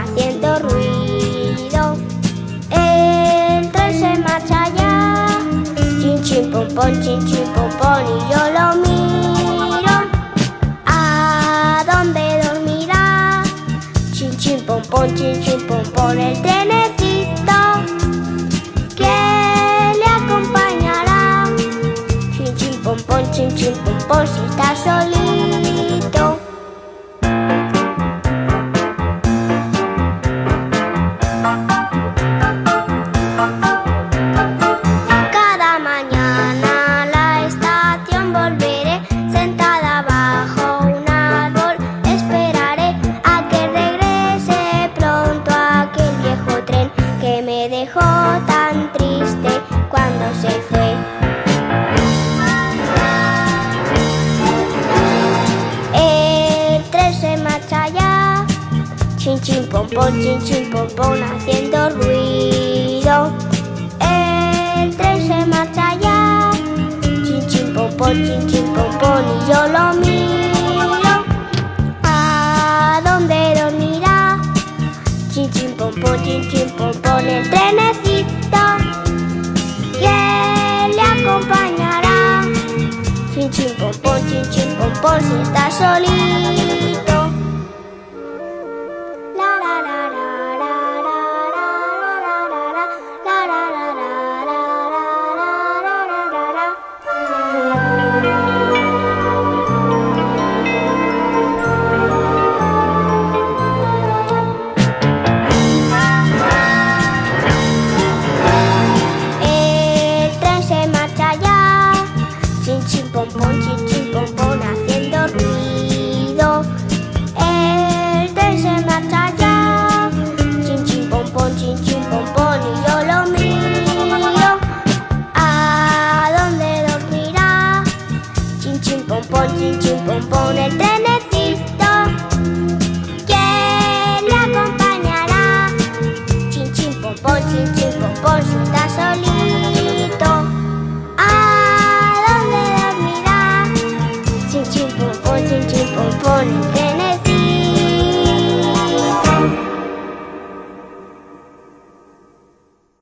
haciendo ruido. El tren se marcha ya, chin chin pom pom, chin chin y yo lo miro. ¿A dónde dormirá? Chin chin pom pom, chin chin el trenecito que le acompañará. Chin chin chin chin si está chin chin chin chin pom pom, haciendo ruido. El tren se marcha ya, chin chin pom pom, chin chin pom pom, y yo lo miro. ¿A dónde dormirá? Chin chin pom pom, chin chin pom pom, el trenecito que le acompañará. Chin chin pom pom, chin chin pom pom, si está solito. Chin pom pom, chin chin pom pom, el trenecito que le acompañará. Chin chin pom pom, chin chin pom pom, está solito. ¿A dónde dormirá? Chin chin pom pom, chin chin pom